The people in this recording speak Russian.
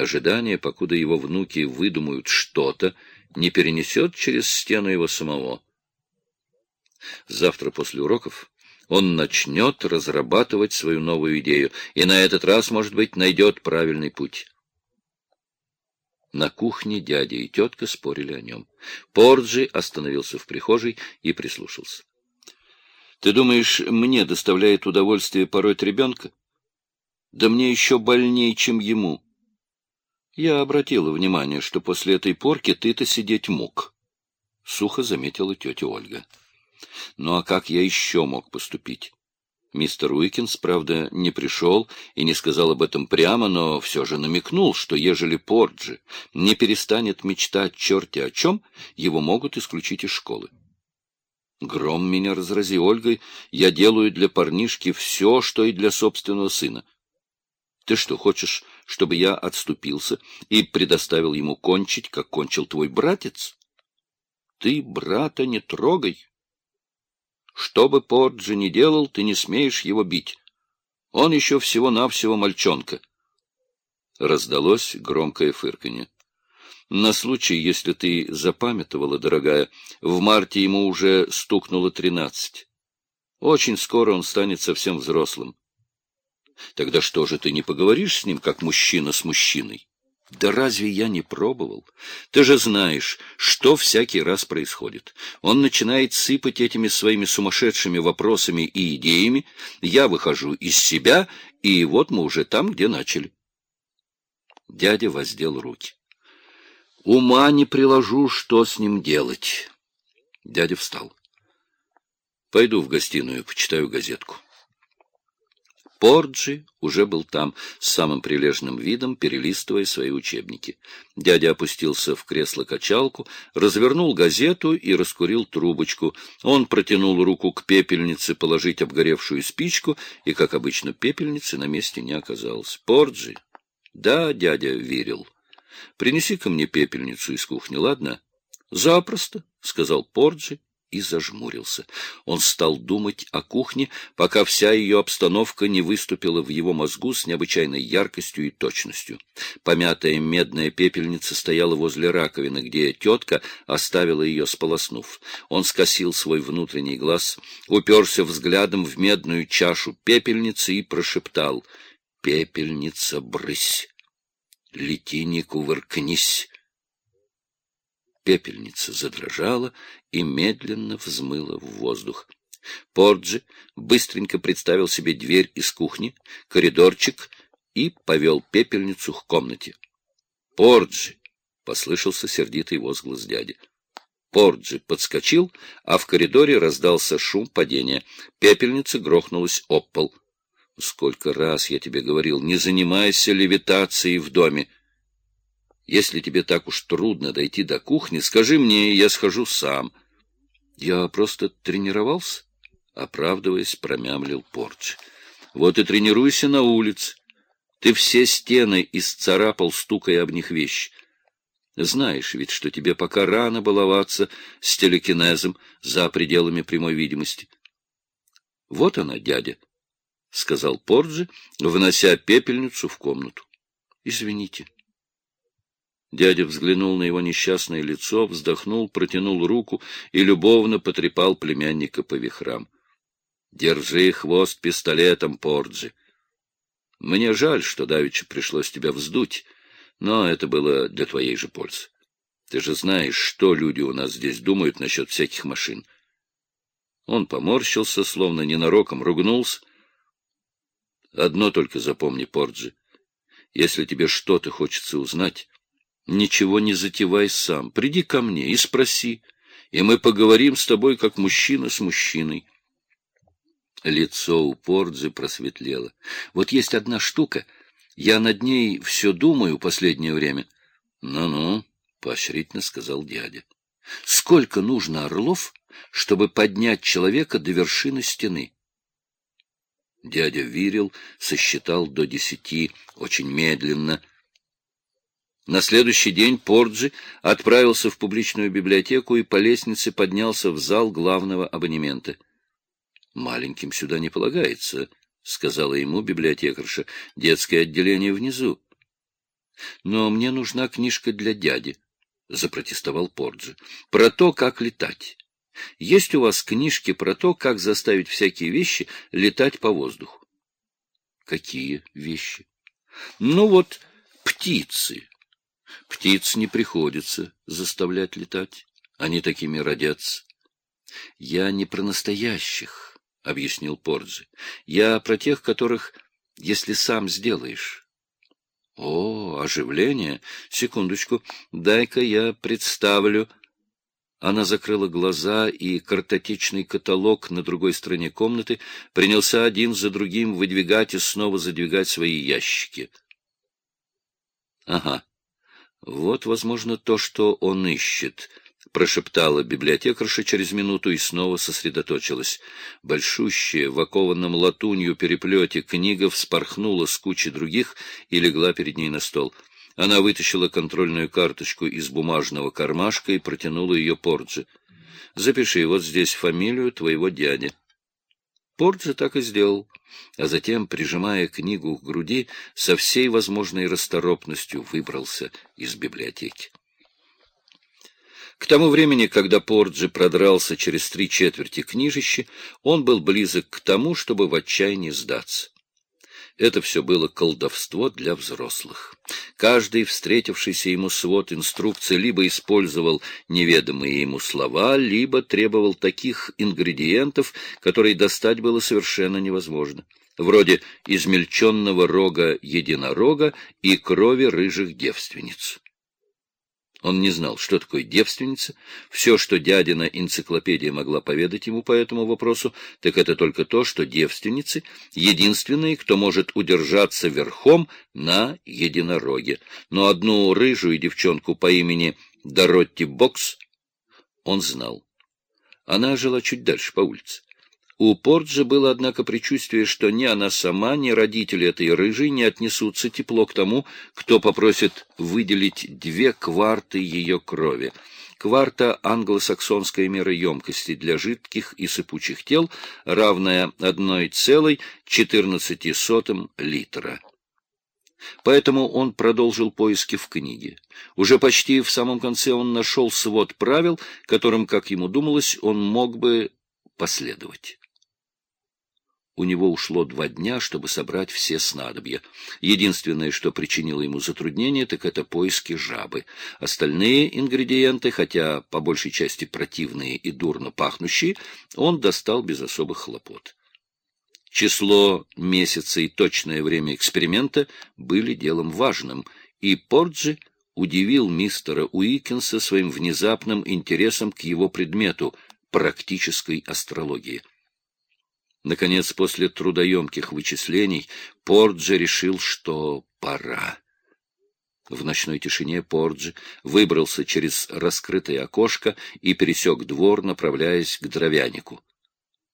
Ожидание, покуда его внуки выдумают что-то, не перенесет через стену его самого. Завтра после уроков он начнет разрабатывать свою новую идею, и на этот раз, может быть, найдет правильный путь. На кухне дядя и тетка спорили о нем. Порджи остановился в прихожей и прислушался. — Ты думаешь, мне доставляет удовольствие пороть ребенка? Да мне еще больнее, чем ему. Я обратила внимание, что после этой порки ты-то сидеть мог. Сухо заметила тетя Ольга. Ну а как я еще мог поступить? Мистер Уикинс, правда, не пришел и не сказал об этом прямо, но все же намекнул, что ежели Порджи не перестанет мечтать черти о чем, его могут исключить из школы. Гром меня разрази Ольгой, я делаю для парнишки все, что и для собственного сына. Ты что, хочешь, чтобы я отступился и предоставил ему кончить, как кончил твой братец? Ты брата не трогай. Что бы Порджи ни делал, ты не смеешь его бить. Он еще всего-навсего мальчонка. Раздалось громкое фырканье. На случай, если ты запамятовала, дорогая, в марте ему уже стукнуло тринадцать. Очень скоро он станет совсем взрослым. Тогда что же ты не поговоришь с ним, как мужчина с мужчиной? Да разве я не пробовал? Ты же знаешь, что всякий раз происходит. Он начинает сыпать этими своими сумасшедшими вопросами и идеями, я выхожу из себя, и вот мы уже там, где начали. Дядя воздел руки. Ума не приложу, что с ним делать. Дядя встал. Пойду в гостиную, почитаю газетку. Порджи уже был там, с самым прилежным видом, перелистывая свои учебники. Дядя опустился в кресло-качалку, развернул газету и раскурил трубочку. Он протянул руку к пепельнице положить обгоревшую спичку, и, как обычно, пепельницы на месте не оказалось. «Порджи?» «Да, дядя верил. Принеси-ка мне пепельницу из кухни, ладно?» «Запросто», — сказал Порджи и зажмурился. Он стал думать о кухне, пока вся ее обстановка не выступила в его мозгу с необычайной яркостью и точностью. Помятая медная пепельница стояла возле раковины, где тетка оставила ее сполоснув. Он скосил свой внутренний глаз, уперся взглядом в медную чашу пепельницы и прошептал «Пепельница, брысь! Лети, не кувыркнись!» Пепельница задрожала и медленно взмыла в воздух. Порджи быстренько представил себе дверь из кухни, коридорчик и повел пепельницу к комнате. «Порджи!» — послышался сердитый возглас дяди. Порджи подскочил, а в коридоре раздался шум падения. Пепельница грохнулась об пол. «Сколько раз я тебе говорил, не занимайся левитацией в доме!» Если тебе так уж трудно дойти до кухни, скажи мне, я схожу сам. Я просто тренировался, оправдываясь, промямлил Порч. Вот и тренируйся на улице. Ты все стены исцарапал, стукая об них вещи. Знаешь ведь, что тебе пока рано баловаться с телекинезом за пределами прямой видимости. — Вот она, дядя, — сказал Порджи, внося пепельницу в комнату. — Извините. — Дядя взглянул на его несчастное лицо, вздохнул, протянул руку и любовно потрепал племянника по вихрам. — Держи хвост пистолетом, Порджи. Мне жаль, что давеча пришлось тебя вздуть, но это было для твоей же пользы. Ты же знаешь, что люди у нас здесь думают насчет всяких машин. Он поморщился, словно ненароком ругнулся. Одно только запомни, Порджи. Если тебе что-то хочется узнать, Ничего не затевай сам. Приди ко мне и спроси, и мы поговорим с тобой, как мужчина с мужчиной. Лицо у Пордзы просветлело. Вот есть одна штука. Я над ней все думаю последнее время. Ну-ну, — поощрительно сказал дядя. Сколько нужно орлов, чтобы поднять человека до вершины стены? Дядя Вирил сосчитал до десяти очень медленно, на следующий день Порджи отправился в публичную библиотеку и по лестнице поднялся в зал главного абонемента. «Маленьким сюда не полагается», — сказала ему библиотекарша, — «детское отделение внизу». Но мне нужна книжка для дяди, — запротестовал Порджи. — Про то, как летать. Есть у вас книжки про то, как заставить всякие вещи летать по воздуху? — Какие вещи? — Ну вот, птицы. Птиц не приходится заставлять летать. Они такими родятся. — Я не про настоящих, — объяснил Порджи. — Я про тех, которых, если сам сделаешь. — О, оживление! Секундочку, дай-ка я представлю... Она закрыла глаза, и картотечный каталог на другой стороне комнаты принялся один за другим выдвигать и снова задвигать свои ящики. Ага, вот, возможно, то, что он ищет —— прошептала библиотекарша через минуту и снова сосредоточилась. Большущая, в окованном латунью переплете книга вспорхнула с кучи других и легла перед ней на стол. Она вытащила контрольную карточку из бумажного кармашка и протянула ее Порджи. — Запиши вот здесь фамилию твоего дяди. Порджи так и сделал, а затем, прижимая книгу к груди, со всей возможной расторопностью выбрался из библиотеки. К тому времени, когда Порджи продрался через три четверти книжища, он был близок к тому, чтобы в отчаянии сдаться. Это все было колдовство для взрослых. Каждый встретившийся ему свод инструкций либо использовал неведомые ему слова, либо требовал таких ингредиентов, которые достать было совершенно невозможно, вроде измельченного рога единорога и крови рыжих девственниц. Он не знал, что такое девственница. Все, что дядина энциклопедия могла поведать ему по этому вопросу, так это только то, что девственницы — единственные, кто может удержаться верхом на единороге. Но одну рыжую девчонку по имени Доротти Бокс он знал. Она жила чуть дальше по улице. У Порджа было, однако, предчувствие, что ни она сама, ни родители этой рыжей не отнесутся тепло к тому, кто попросит выделить две кварты ее крови. Кварта — англосаксонская мера емкости для жидких и сыпучих тел, равная 1,14 литра. Поэтому он продолжил поиски в книге. Уже почти в самом конце он нашел свод правил, которым, как ему думалось, он мог бы последовать. У него ушло два дня, чтобы собрать все снадобья. Единственное, что причинило ему затруднение, так это поиски жабы. Остальные ингредиенты, хотя по большей части противные и дурно пахнущие, он достал без особых хлопот. Число, месяца и точное время эксперимента были делом важным, и Порджи удивил мистера Уикенса своим внезапным интересом к его предмету — практической астрологии. Наконец, после трудоемких вычислений, Порджи решил, что пора. В ночной тишине Порджи выбрался через раскрытое окошко и пересек двор, направляясь к дровянику.